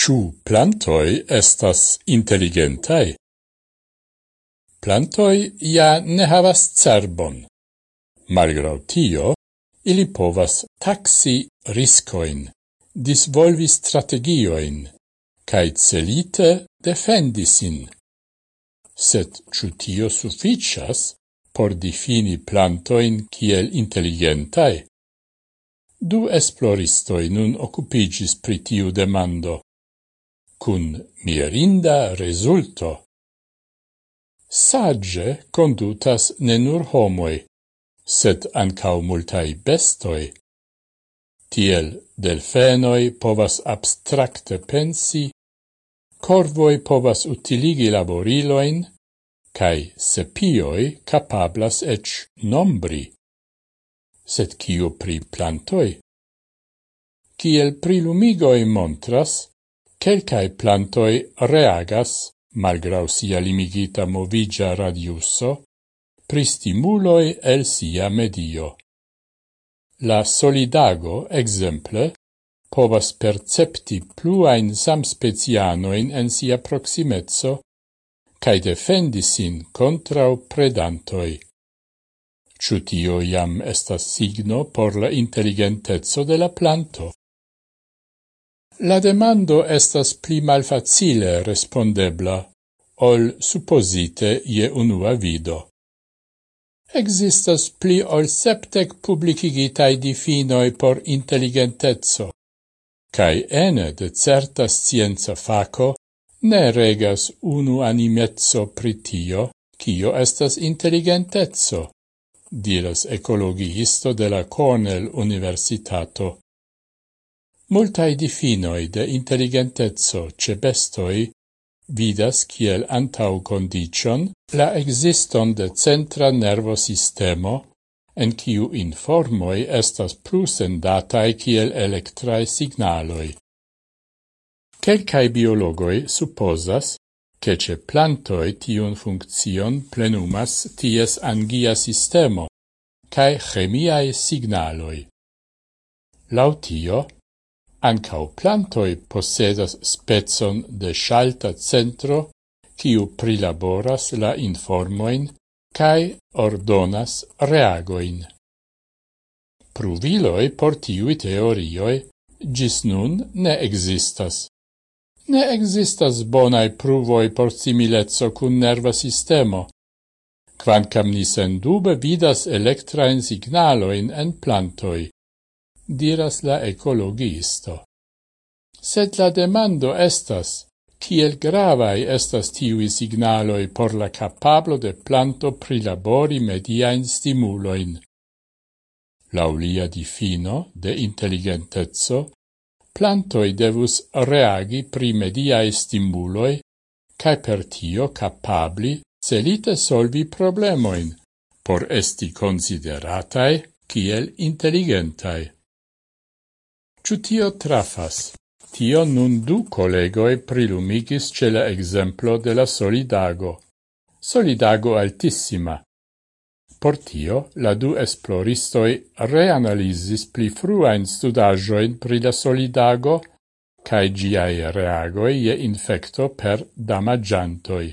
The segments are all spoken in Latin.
Ciu plantoi estas intelligentai? Plantoi ja ne havas cerbon. Malgrau tio, ili povas taxi riscoin, disvolvi strategioin, cae celite defendisin. Set Sed ciu tio sufficias por difini plantoin kiel intelligentai? Du esploristoi nun occupigis pritiu demando cun mirinda resulto. Sage condutas ne nur homoi, sed ancau multai bestoi. Tiel delfenoi povas abstracte pensi, corvoi povas utiligi laboriloin, cae sepioi capablas ec nombri. Sed cio pri plantoi? Ciel prilumigoi montras, Quelcae plantoi reagas, malgrau sia limigita movigia radiusso, pri stimuloi el sia medio. La solidago, exemple, povas percepti pluain samspecianoin en sia proximezzo, cae defendisin contrau predantoi. Ciutio iam estas signo por la intelligentezzo de la planto. La demando estas pli malfacile respondebla, ol supposite je unua vido. Existas pli ol septec publicigitai difinoi por intelligentezzo, cae ene de certa scienza faco ne regas unu animezzo pritio, cio estas intelligentezzo, diras ecologiisto de la Cornell Universitato Multae difinoi de intelligentezzo ce bestoi vidas kiel antau condicion la existon de centra nervo sistemo en kiu informoi estas plus sendatae kiel electrae signaloi. Quelcae biologoi supposas che ce plantoi tiun function plenumas ties angia sistemo, cae chemiae signaloi. Lautio, Ancau plantoi posedas spezon de shalta centro kiu prilaboras la informoin cae ordonas reagoin. Pruviloi por tiui teorioi gis nun ne existas. Ne existas bonai pruvoi por similezzo cun nerva sistemo, quancam ni sen dube vidas electrain signaloin en plantoi, diras la ecologisto. Sed la demando estas, kiel gravai estas tiui signaloi por la capablo de planto prilabori mediain stimuloin. Laulia difino de intelligentezzo, plantoi devus reagi pri mediae stimuloi, cae per tio capabli celite solvi problemoin, por esti consideratai kiel intelligentae. Ĉu tio trafas? Tio nun du collegoi prilumigis ce la exemplo de la solidago. Solidago altissima. Por tio, la du esploristoi reanalisis pli fruain studagioin pri la solidago cae giai reagoi je infecto per damagiantoi.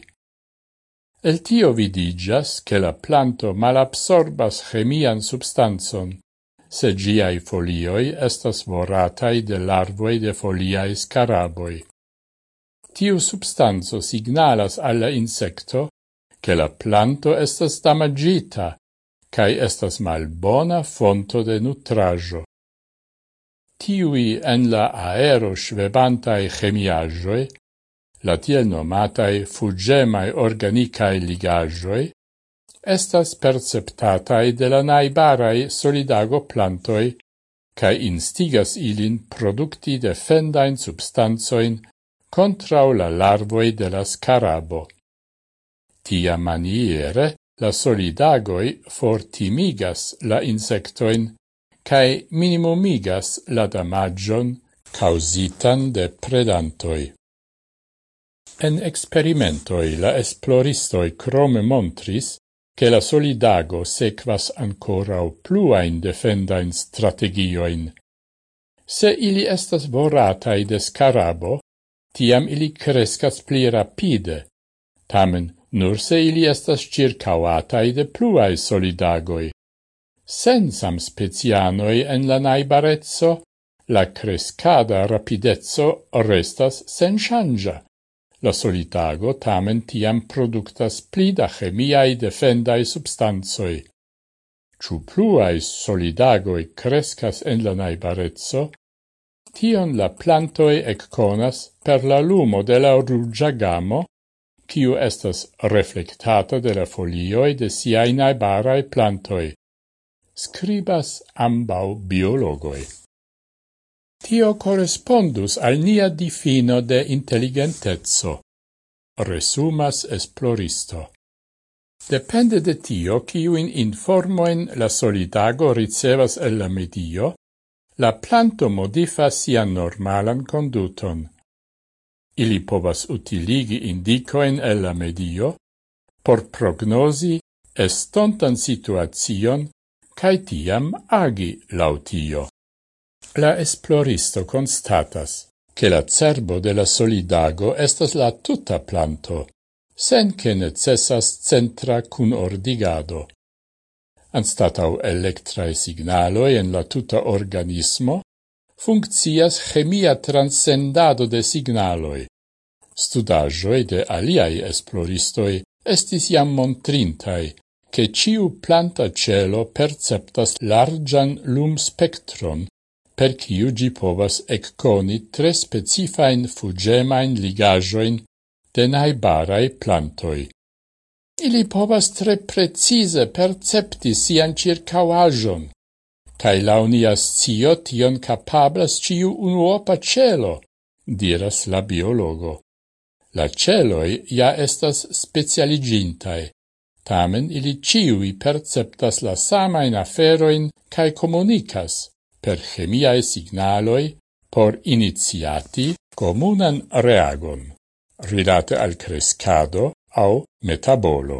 El tio vidigas che la planto malabsorbas chemian substanzon, se giai folioi estas voratai de larvoi de foliae scaraboi. Tiu substanzo signalas alla insecto che la planto estas damagita, cae estas malbona fonto de nutrajo. Tiui en la aero svebantai chemiagioi, la tiel nomatai fugemai organicae ligagioi, estas perceptatai de la naibarai solidago plantoi cae instigas ilin producti defendain substanzoin contrau la larvoi de la scarabo. Tia maniere la solidagoi fortimigas la insectoin cae minimumigas la damagion causitan de predantoi. En experimentoi la esploristoi crome montris che la solidago sequas ancora o pluain defendain strategioin. Se ili estas voratai de scarabo, tiam ili crescas pli rapide, tamen nur se ili estas circauatai de pluae solidagoi. Sensam specianoi en la naibarezzo, la crescada rapidezzo restas sen changia. La solitago tamen tiam productas pli da chemiae defendai substanzoi. Ču pluae solidagoi crescas en la naibarezzo, tion la plantoi ecconas per la lumo de la rugia gamo, ciu estas reflectata de la folioi de siai naibarae plantoi. Scribas ambau biologoi. Tio correspondus al nia difino de intelligentezzo, resumas esploristo. Depende de tio ciuin informoin la solidago ricevas el la medio, la planto modifa sian normalan conduton. Ili povas utiligi indicoen el la medio por prognosi estontan situacion cae tiam agi lautio. La esploristo constatas che la cerbo de la solidago estas la tuta planto, sen che necessas centra cun ordigado. Anstatau electrae signaloi en la tuta organismo, funccias chemia transcendado de signaloi. Studagioi de aliai esploristoi estis iam montrintai, che ciu planta cielo perceptas largan lum spectron per ciu gi povas ecconi tre specifain fugemain ligajoin de naibarai plantoi. Ili povas tre precise percepti sian circauajon, cae launia scio tion capablas ciu unuopa celo, diras la biologo. La celoi ja estas specialigintae, tamen ili ciui perceptas la samain aferoin cae comunicas per chemiae signaloi por iniziati comunan reagon rilate al crescado au metabolo.